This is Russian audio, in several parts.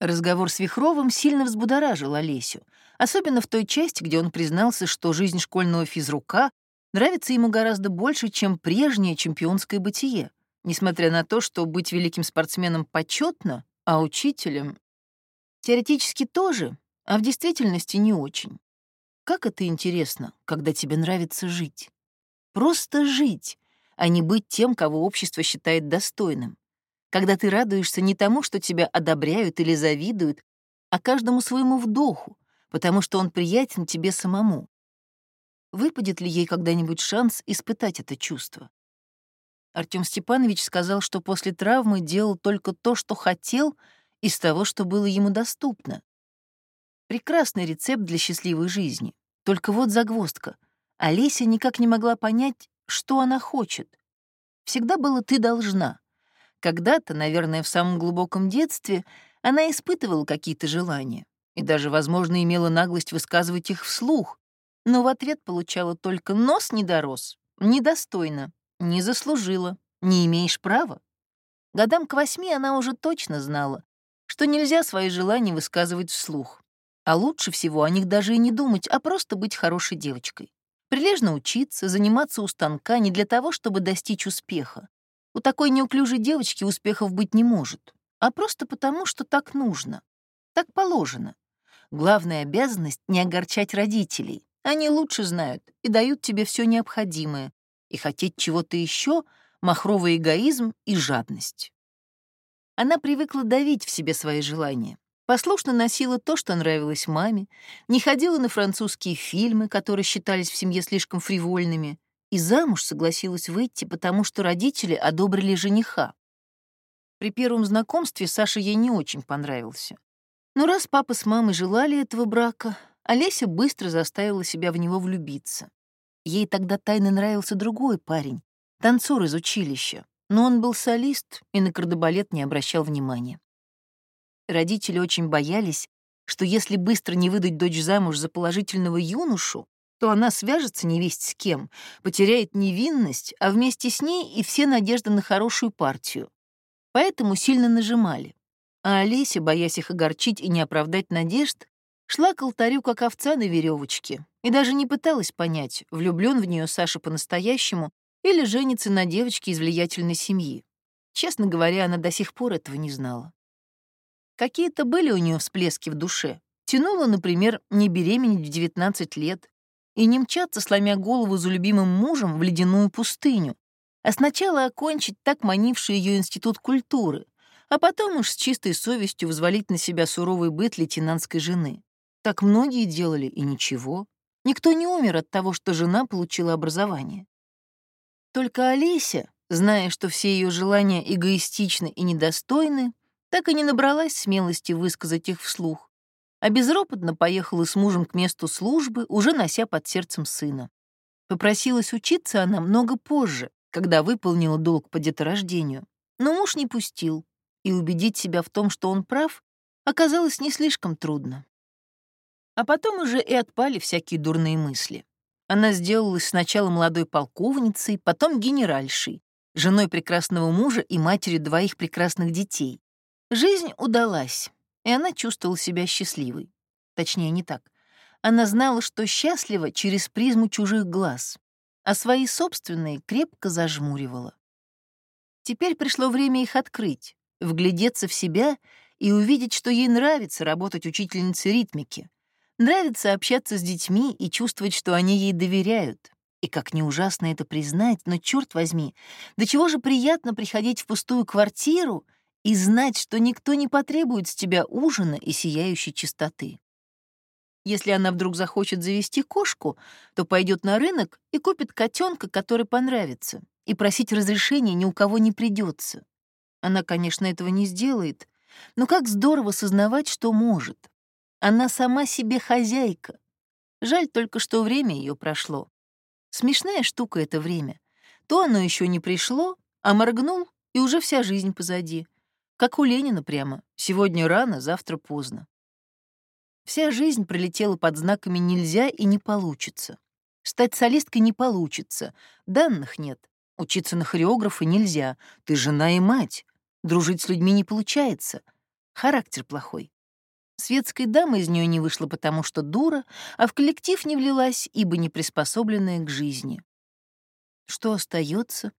Разговор с Вихровым сильно взбудоражил Олесю, особенно в той части, где он признался, что жизнь школьного физрука нравится ему гораздо больше, чем прежнее чемпионское бытие, несмотря на то, что быть великим спортсменом почетно, а учителем теоретически тоже, а в действительности не очень. Как это интересно, когда тебе нравится жить. Просто жить, а не быть тем, кого общество считает достойным. Когда ты радуешься не тому, что тебя одобряют или завидуют, а каждому своему вдоху, потому что он приятен тебе самому. Выпадет ли ей когда-нибудь шанс испытать это чувство? Артём Степанович сказал, что после травмы делал только то, что хотел, из того, что было ему доступно. Прекрасный рецепт для счастливой жизни. Только вот загвоздка. Олеся никак не могла понять, что она хочет. Всегда было «ты должна». Когда-то, наверное, в самом глубоком детстве, она испытывала какие-то желания и даже, возможно, имела наглость высказывать их вслух, но в ответ получала только «нос не дорос», «недостойно», «не заслужила», «не имеешь права». Годам к восьми она уже точно знала, что нельзя свои желания высказывать вслух, а лучше всего о них даже и не думать, а просто быть хорошей девочкой. Прилежно учиться, заниматься у станка не для того, чтобы достичь успеха. У такой неуклюжей девочки успехов быть не может, а просто потому, что так нужно, так положено. Главная обязанность — не огорчать родителей. Они лучше знают и дают тебе все необходимое. И хотеть чего-то еще — махровый эгоизм и жадность. Она привыкла давить в себе свои желания. Послушно носила то, что нравилось маме, не ходила на французские фильмы, которые считались в семье слишком фривольными, и замуж согласилась выйти, потому что родители одобрили жениха. При первом знакомстве Саша ей не очень понравился. Но раз папа с мамой желали этого брака, Олеся быстро заставила себя в него влюбиться. Ей тогда тайно нравился другой парень, танцор из училища, но он был солист и на кардебалет не обращал внимания. Родители очень боялись, что если быстро не выдать дочь замуж за положительного юношу, то она свяжется невесть с кем, потеряет невинность, а вместе с ней и все надежды на хорошую партию. Поэтому сильно нажимали. А Олеся, боясь их огорчить и не оправдать надежд, шла к алтарю, как овца на веревочке, и даже не пыталась понять, влюблен в нее Саша по-настоящему или женится на девочке из влиятельной семьи. Честно говоря, она до сих пор этого не знала. Какие-то были у нее всплески в душе. Тянула, например, не беременеть в 19 лет, и не мчаться, сломя голову за любимым мужем в ледяную пустыню, а сначала окончить так манивший ее институт культуры, а потом уж с чистой совестью взвалить на себя суровый быт лейтенантской жены. Так многие делали, и ничего. Никто не умер от того, что жена получила образование. Только Олеся, зная, что все ее желания эгоистичны и недостойны, так и не набралась смелости высказать их вслух а безропотно поехала с мужем к месту службы, уже нося под сердцем сына. Попросилась учиться она много позже, когда выполнила долг по деторождению, но муж не пустил, и убедить себя в том, что он прав, оказалось не слишком трудно. А потом уже и отпали всякие дурные мысли. Она сделалась сначала молодой полковницей, потом генеральшей, женой прекрасного мужа и матерью двоих прекрасных детей. Жизнь удалась, и она чувствовала себя счастливой. Точнее, не так. Она знала, что счастлива через призму чужих глаз, а свои собственные крепко зажмуривала. Теперь пришло время их открыть, вглядеться в себя и увидеть, что ей нравится работать учительницей ритмики, нравится общаться с детьми и чувствовать, что они ей доверяют. И как не ужасно это признать, но, черт возьми, до чего же приятно приходить в пустую квартиру — и знать, что никто не потребует с тебя ужина и сияющей чистоты. Если она вдруг захочет завести кошку, то пойдет на рынок и купит котенка, который понравится, и просить разрешения ни у кого не придется. Она, конечно, этого не сделает, но как здорово сознавать, что может. Она сама себе хозяйка. Жаль только, что время ее прошло. Смешная штука это время. То оно еще не пришло, а моргнул, и уже вся жизнь позади. Как у Ленина прямо. Сегодня рано, завтра поздно. Вся жизнь пролетела под знаками «нельзя» и «не получится». Стать солисткой не получится, данных нет. Учиться на хореографа нельзя, ты жена и мать. Дружить с людьми не получается. Характер плохой. Светской дамы из нее не вышло, потому что дура, а в коллектив не влилась, ибо не приспособленная к жизни. Что остается?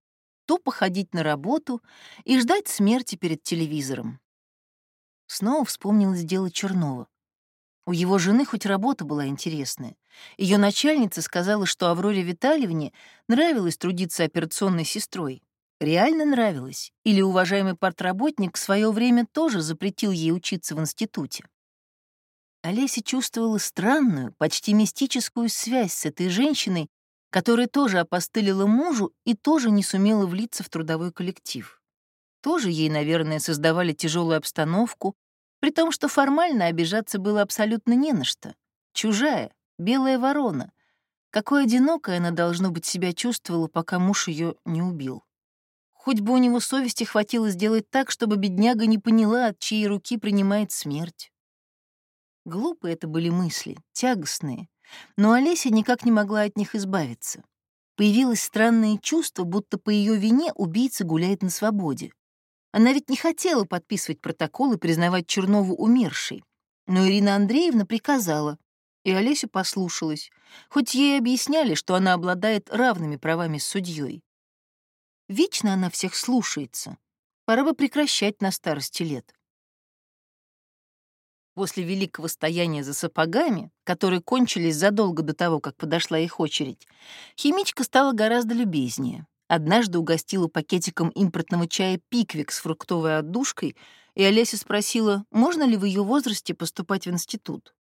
Тупо ходить на работу и ждать смерти перед телевизором. Снова вспомнилось дело Чернова. У его жены хоть работа была интересная. Ее начальница сказала, что Авроре Витальевне нравилось трудиться операционной сестрой. Реально нравилось? Или уважаемый партработник в свое время тоже запретил ей учиться в институте? Олеся чувствовала странную, почти мистическую связь с этой женщиной, которая тоже опостылила мужу и тоже не сумела влиться в трудовой коллектив. Тоже ей, наверное, создавали тяжелую обстановку, при том, что формально обижаться было абсолютно не на что. Чужая, белая ворона. Какой одинокой она, должно быть, себя чувствовала, пока муж ее не убил. Хоть бы у него совести хватило сделать так, чтобы бедняга не поняла, от чьей руки принимает смерть. Глупые это были мысли, тягостные, но Олеся никак не могла от них избавиться. Появилось странное чувство, будто по ее вине убийца гуляет на свободе. Она ведь не хотела подписывать протокол и признавать Чернову умершей. Но Ирина Андреевна приказала, и Олеся послушалась, хоть ей объясняли, что она обладает равными правами с судьей. Вечно она всех слушается. Пора бы прекращать на старости лет. После великого стояния за сапогами, которые кончились задолго до того, как подошла их очередь, химичка стала гораздо любезнее. Однажды угостила пакетиком импортного чая «Пиквик» с фруктовой отдушкой, и Олеся спросила, можно ли в ее возрасте поступать в институт.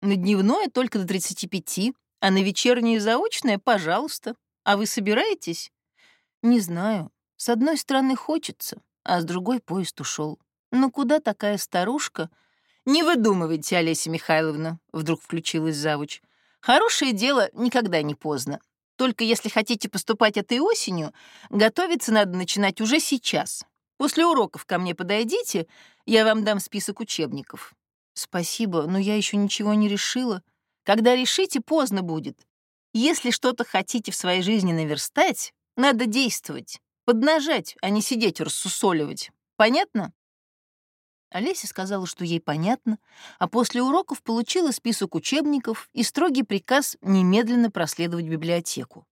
На дневное только до 35, а на вечернее заочное — пожалуйста. А вы собираетесь? Не знаю. С одной стороны хочется, а с другой поезд ушел. Но куда такая старушка — «Не выдумывайте, Олеся Михайловна», — вдруг включилась завуч. «Хорошее дело никогда не поздно. Только если хотите поступать этой осенью, готовиться надо начинать уже сейчас. После уроков ко мне подойдите, я вам дам список учебников». «Спасибо, но я еще ничего не решила. Когда решите, поздно будет. Если что-то хотите в своей жизни наверстать, надо действовать, поднажать, а не сидеть рассусоливать. Понятно?» Олеся сказала, что ей понятно, а после уроков получила список учебников и строгий приказ немедленно проследовать библиотеку.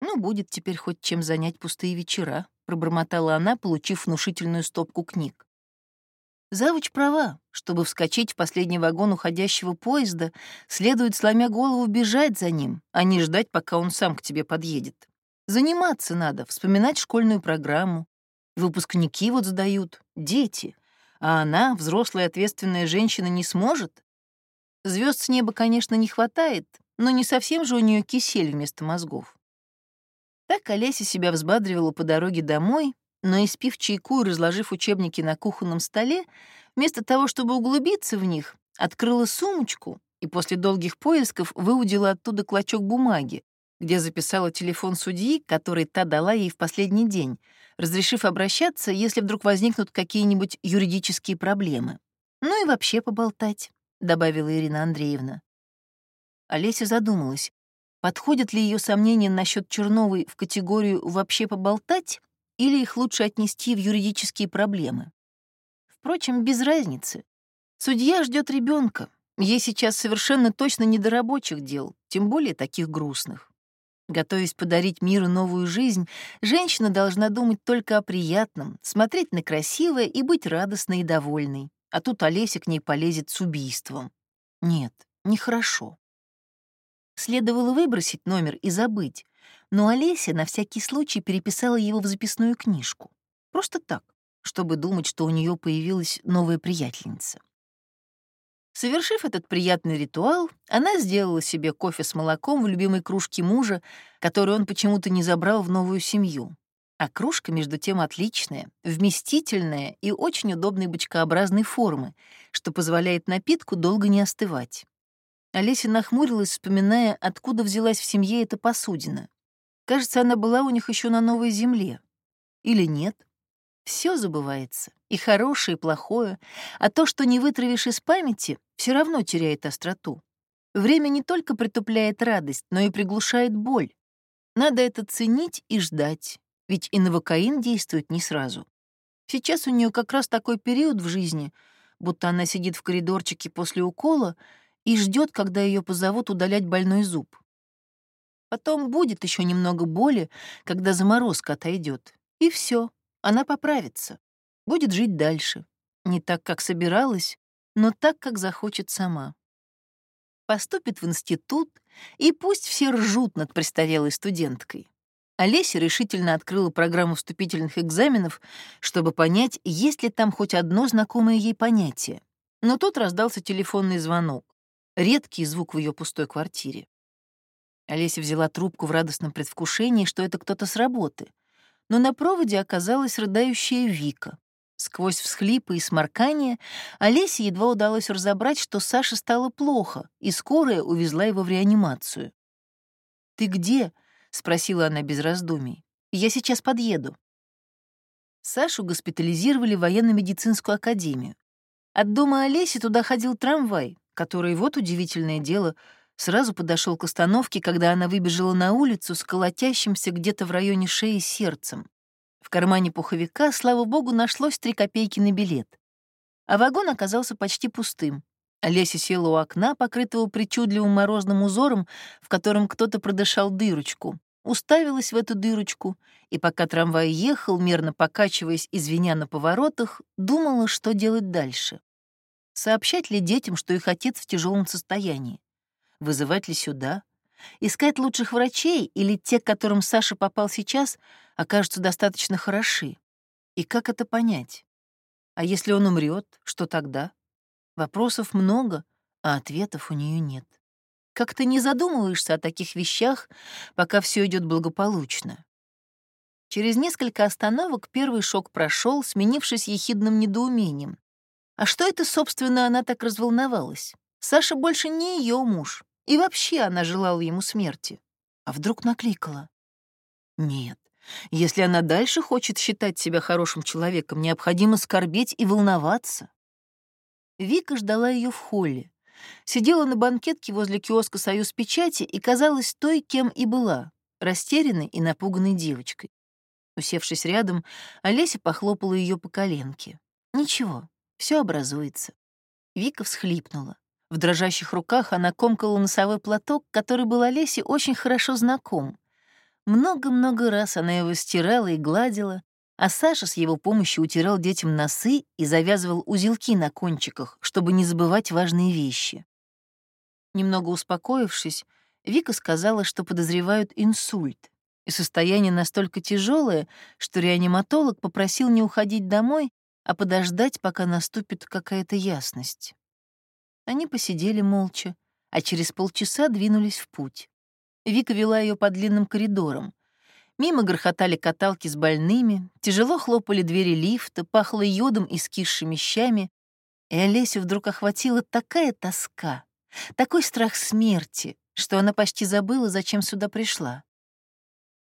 «Ну, будет теперь хоть чем занять пустые вечера», — пробормотала она, получив внушительную стопку книг. Завуч права. Чтобы вскочить в последний вагон уходящего поезда, следует, сломя голову, бежать за ним, а не ждать, пока он сам к тебе подъедет. Заниматься надо, вспоминать школьную программу. Выпускники вот сдают, дети а она, взрослая ответственная женщина, не сможет? Звезд с неба, конечно, не хватает, но не совсем же у нее кисель вместо мозгов. Так Олеся себя взбадривала по дороге домой, но, испив чайку и разложив учебники на кухонном столе, вместо того, чтобы углубиться в них, открыла сумочку и после долгих поисков выудила оттуда клочок бумаги, где записала телефон судьи, который та дала ей в последний день, разрешив обращаться, если вдруг возникнут какие-нибудь юридические проблемы. «Ну и вообще поболтать», — добавила Ирина Андреевна. Олеся задумалась, подходят ли ее сомнения насчет Черновой в категорию «вообще поболтать» или их лучше отнести в юридические проблемы. Впрочем, без разницы. Судья ждет ребенка. Ей сейчас совершенно точно не до рабочих дел, тем более таких грустных. Готовясь подарить миру новую жизнь, женщина должна думать только о приятном, смотреть на красивое и быть радостной и довольной. А тут Олеся к ней полезет с убийством. Нет, нехорошо. Следовало выбросить номер и забыть, но Олеся на всякий случай переписала его в записную книжку. Просто так, чтобы думать, что у нее появилась новая приятельница. Совершив этот приятный ритуал, она сделала себе кофе с молоком в любимой кружке мужа, которую он почему-то не забрал в новую семью. А кружка, между тем, отличная, вместительная и очень удобной бочкообразной формы, что позволяет напитку долго не остывать. Олеся нахмурилась, вспоминая, откуда взялась в семье эта посудина. Кажется, она была у них еще на новой земле. Или нет? Все забывается, и хорошее, и плохое, а то, что не вытравишь из памяти, все равно теряет остроту. Время не только притупляет радость, но и приглушает боль. Надо это ценить и ждать, ведь и новокаин действует не сразу. Сейчас у нее как раз такой период в жизни, будто она сидит в коридорчике после укола и ждет, когда ее позовут удалять больной зуб. Потом будет еще немного боли, когда заморозка отойдет, и все, она поправится, будет жить дальше. Не так, как собиралась, но так, как захочет сама. Поступит в институт, и пусть все ржут над престарелой студенткой. Олеся решительно открыла программу вступительных экзаменов, чтобы понять, есть ли там хоть одно знакомое ей понятие. Но тут раздался телефонный звонок. Редкий звук в ее пустой квартире. Олеся взяла трубку в радостном предвкушении, что это кто-то с работы. Но на проводе оказалась рыдающая Вика. Сквозь всхлипы и сморкания Олесе едва удалось разобрать, что Саше стало плохо, и скорая увезла его в реанимацию. «Ты где?» — спросила она без раздумий. «Я сейчас подъеду». Сашу госпитализировали в военно-медицинскую академию. От дома Олеси туда ходил трамвай, который, вот удивительное дело, сразу подошел к остановке, когда она выбежала на улицу с колотящимся где-то в районе шеи сердцем. В кармане пуховика, слава богу, нашлось три копейки на билет. А вагон оказался почти пустым. Олеся села у окна, покрытого причудливым морозным узором, в котором кто-то продышал дырочку, уставилась в эту дырочку, и пока трамвай ехал, мерно покачиваясь и звеня на поворотах, думала, что делать дальше. Сообщать ли детям, что их отец в тяжелом состоянии? Вызывать ли сюда? Искать лучших врачей или те, к которым Саша попал сейчас, окажутся достаточно хороши? И как это понять? А если он умрет, что тогда? Вопросов много, а ответов у нее нет. Как ты не задумываешься о таких вещах, пока все идет благополучно. Через несколько остановок первый шок прошел, сменившись ехидным недоумением. А что это, собственно, она так разволновалась? Саша больше не ее муж, и вообще она желала ему смерти. А вдруг накликала? Нет, если она дальше хочет считать себя хорошим человеком, необходимо скорбеть и волноваться. Вика ждала ее в холле. Сидела на банкетке возле киоска «Союз печати» и казалась той, кем и была, растерянной и напуганной девочкой. Усевшись рядом, Олеся похлопала ее по коленке. «Ничего, все образуется». Вика всхлипнула. В дрожащих руках она комкала носовой платок, который был Олесе очень хорошо знаком. Много-много раз она его стирала и гладила, а Саша с его помощью утирал детям носы и завязывал узелки на кончиках, чтобы не забывать важные вещи. Немного успокоившись, Вика сказала, что подозревают инсульт, и состояние настолько тяжелое, что реаниматолог попросил не уходить домой, а подождать, пока наступит какая-то ясность. Они посидели молча, а через полчаса двинулись в путь. Вика вела ее по длинным коридорам. Мимо грохотали каталки с больными, тяжело хлопали двери лифта, пахло йодом и скисшими щами, и Олесю вдруг охватила такая тоска, такой страх смерти, что она почти забыла, зачем сюда пришла.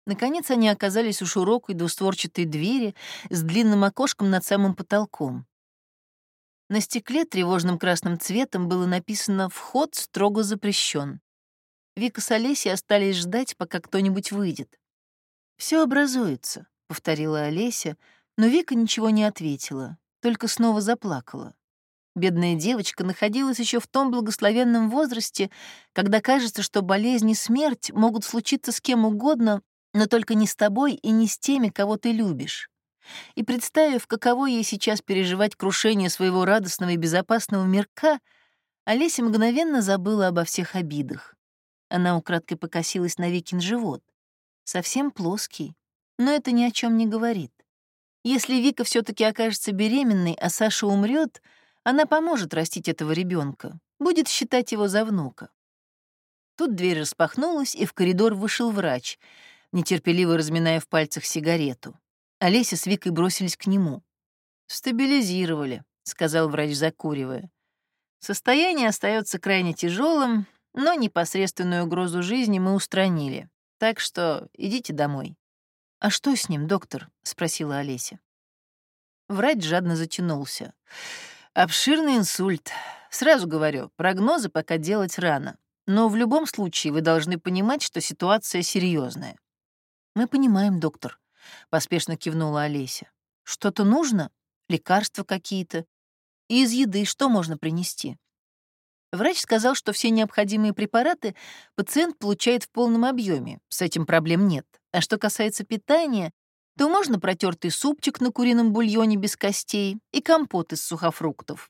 Наконец они оказались у широкой двустворчатой двери с длинным окошком над самым потолком. На стекле тревожным красным цветом было написано «Вход строго запрещен». Вика с Олесей остались ждать, пока кто-нибудь выйдет. Все образуется», — повторила Олеся, но Вика ничего не ответила, только снова заплакала. Бедная девочка находилась еще в том благословенном возрасте, когда кажется, что болезнь и смерть могут случиться с кем угодно, но только не с тобой и не с теми, кого ты любишь. И представив, каково ей сейчас переживать крушение своего радостного и безопасного мирка, Олеся мгновенно забыла обо всех обидах. Она украдкой покосилась на Викин живот совсем плоский, но это ни о чем не говорит. Если Вика все таки окажется беременной, а Саша умрет, она поможет растить этого ребенка, будет считать его за внука. Тут дверь распахнулась, и в коридор вышел врач, нетерпеливо разминая в пальцах сигарету. Олеся с Викой бросились к нему. «Стабилизировали», — сказал врач, закуривая. «Состояние остается крайне тяжелым, но непосредственную угрозу жизни мы устранили. Так что идите домой». «А что с ним, доктор?» — спросила Олеся. Врач жадно затянулся. «Обширный инсульт. Сразу говорю, прогнозы пока делать рано. Но в любом случае вы должны понимать, что ситуация серьезная. «Мы понимаем, доктор», — поспешно кивнула Олеся. Что-то нужно? Лекарства какие-то? И из еды что можно принести? Врач сказал, что все необходимые препараты пациент получает в полном объеме, с этим проблем нет. А что касается питания, то можно протертый супчик на курином бульоне без костей и компот из сухофруктов.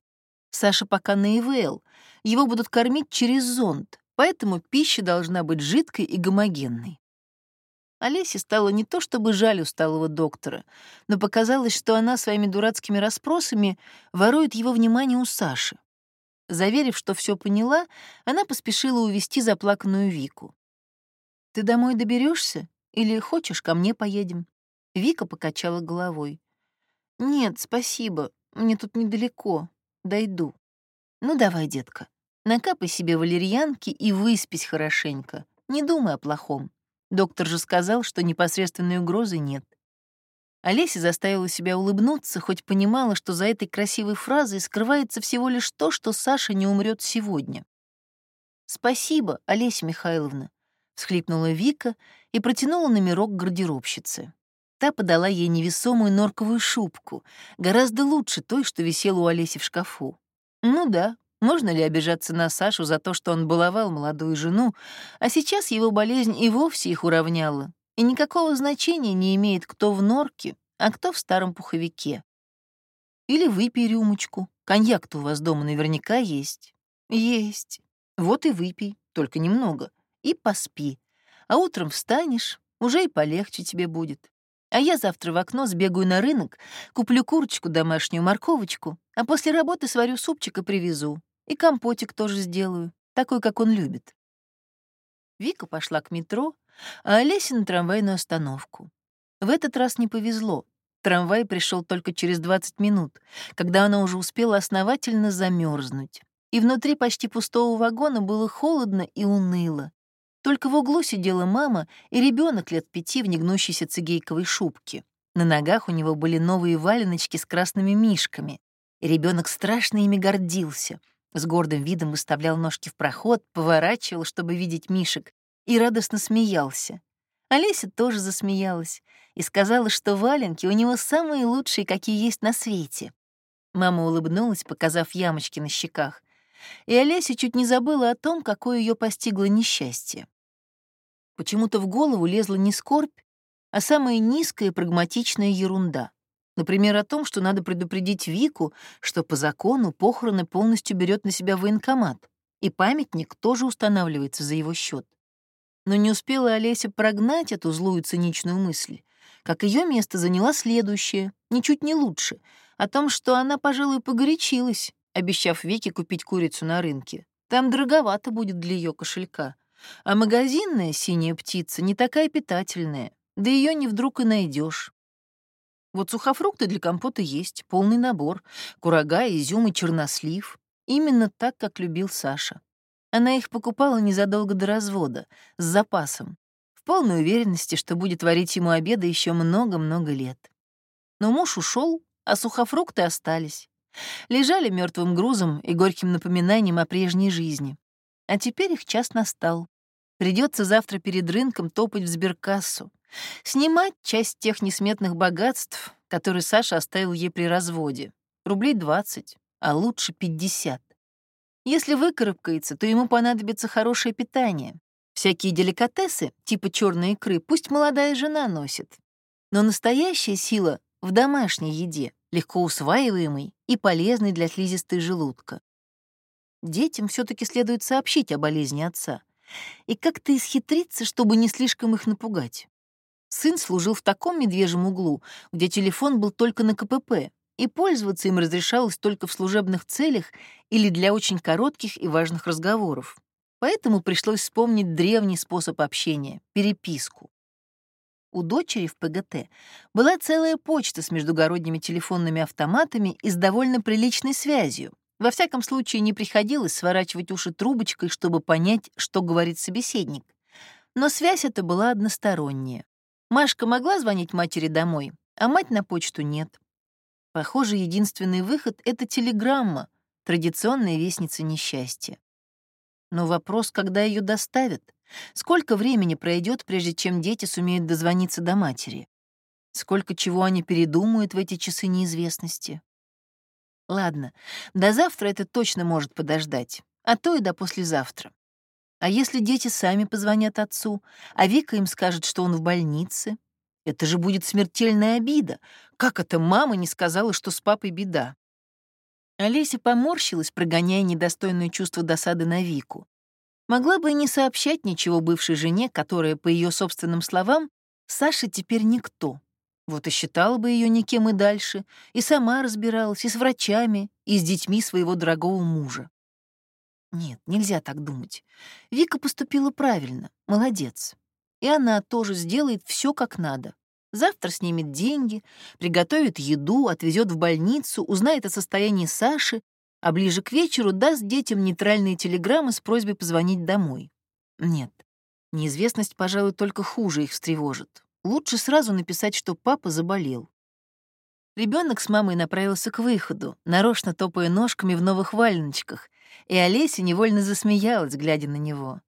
Саша пока на ИВЛ, его будут кормить через зонд, поэтому пища должна быть жидкой и гомогенной. Олесе стало не то чтобы жаль усталого доктора, но показалось, что она своими дурацкими расспросами ворует его внимание у Саши. Заверив, что все поняла, она поспешила увести заплаканную Вику. «Ты домой доберешься или хочешь, ко мне поедем?» Вика покачала головой. «Нет, спасибо, мне тут недалеко, дойду». «Ну давай, детка, накапай себе валерьянки и выспись хорошенько, не думай о плохом. Доктор же сказал, что непосредственной угрозы нет». Олеся заставила себя улыбнуться, хоть понимала, что за этой красивой фразой скрывается всего лишь то, что Саша не умрет сегодня. «Спасибо, Олеся Михайловна», — всхлипнула Вика и протянула номерок гардеробщице. Та подала ей невесомую норковую шубку, гораздо лучше той, что висела у Олеси в шкафу. Ну да, можно ли обижаться на Сашу за то, что он баловал молодую жену, а сейчас его болезнь и вовсе их уравняла, и никакого значения не имеет, кто в норке, а кто в старом пуховике. Или выпей рюмочку. Коньяк-то у вас дома наверняка есть. Есть. Вот и выпей, только немного. И поспи. А утром встанешь, уже и полегче тебе будет. А я завтра в окно сбегаю на рынок, куплю курочку домашнюю, морковочку, а после работы сварю супчик и привезу. И компотик тоже сделаю, такой, как он любит. Вика пошла к метро, а Олеся на трамвайную остановку. В этот раз не повезло. Трамвай пришел только через 20 минут, когда она уже успела основательно замерзнуть. И внутри почти пустого вагона было холодно и уныло. Только в углу сидела мама и ребенок лет пяти в негнущейся цигейковой шубке. На ногах у него были новые валеночки с красными мишками. И ребенок страшно ими гордился. С гордым видом выставлял ножки в проход, поворачивал, чтобы видеть мишек, и радостно смеялся. Олеся тоже засмеялась и сказала, что валенки у него самые лучшие, какие есть на свете. Мама улыбнулась, показав ямочки на щеках, и Олеся чуть не забыла о том, какое ее постигло несчастье. Почему-то в голову лезла не скорбь, а самая низкая прагматичная ерунда. Например, о том, что надо предупредить Вику, что по закону похороны полностью берет на себя военкомат, и памятник тоже устанавливается за его счет. Но не успела Олеся прогнать эту злую циничную мысль, как ее место заняла следующее, ничуть не лучше, о том, что она, пожалуй, погорячилась, обещав Вике купить курицу на рынке. Там дороговато будет для ее кошелька. А магазинная синяя птица не такая питательная, да ее не вдруг и найдешь. Вот сухофрукты для компота есть, полный набор, курага, изюм и чернослив. Именно так, как любил Саша. Она их покупала незадолго до развода, с запасом, в полной уверенности, что будет варить ему обеды еще много-много лет. Но муж ушел, а сухофрукты остались. Лежали мертвым грузом и горьким напоминанием о прежней жизни. А теперь их час настал. Придется завтра перед рынком топать в сберкассу, снимать часть тех несметных богатств, которые Саша оставил ей при разводе. Рублей 20, а лучше 50. Если выкарабкается, то ему понадобится хорошее питание. Всякие деликатесы, типа черной икры, пусть молодая жена носит. Но настоящая сила в домашней еде, легко усваиваемой и полезной для слизистой желудка. Детям все таки следует сообщить о болезни отца и как-то исхитриться, чтобы не слишком их напугать. Сын служил в таком медвежьем углу, где телефон был только на КПП, и пользоваться им разрешалось только в служебных целях или для очень коротких и важных разговоров. Поэтому пришлось вспомнить древний способ общения — переписку. У дочери в ПГТ была целая почта с междугородними телефонными автоматами и с довольно приличной связью. Во всяком случае, не приходилось сворачивать уши трубочкой, чтобы понять, что говорит собеседник. Но связь эта была односторонняя. Машка могла звонить матери домой, а мать на почту нет. Похоже, единственный выход — это телеграмма, традиционная вестница несчастья. Но вопрос, когда ее доставят? Сколько времени пройдет, прежде чем дети сумеют дозвониться до матери? Сколько чего они передумают в эти часы неизвестности. Ладно, до завтра это точно может подождать, а то и до послезавтра. А если дети сами позвонят отцу, а Вика им скажет, что он в больнице? Это же будет смертельная обида. Как это мама не сказала, что с папой беда? Олеся поморщилась, прогоняя недостойное чувство досады на Вику. Могла бы и не сообщать ничего бывшей жене, которая, по ее собственным словам, Саша теперь никто. Вот и считала бы ее никем и дальше, и сама разбиралась и с врачами, и с детьми своего дорогого мужа. Нет, нельзя так думать. Вика поступила правильно, молодец. И она тоже сделает все как надо. Завтра снимет деньги, приготовит еду, отвезет в больницу, узнает о состоянии Саши, а ближе к вечеру даст детям нейтральные телеграммы с просьбой позвонить домой. Нет, неизвестность, пожалуй, только хуже их встревожит. Лучше сразу написать, что папа заболел. Ребенок с мамой направился к выходу, нарочно топая ножками в новых валеночках, и Олеся невольно засмеялась, глядя на него.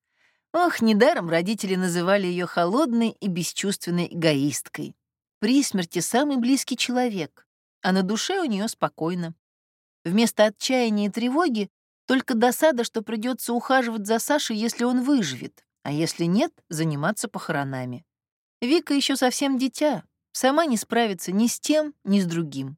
Ох, недаром родители называли ее холодной и бесчувственной эгоисткой. При смерти самый близкий человек, а на душе у нее спокойно. Вместо отчаяния и тревоги только досада, что придется ухаживать за Сашей, если он выживет, а если нет, заниматься похоронами. Вика еще совсем дитя, сама не справится ни с тем, ни с другим.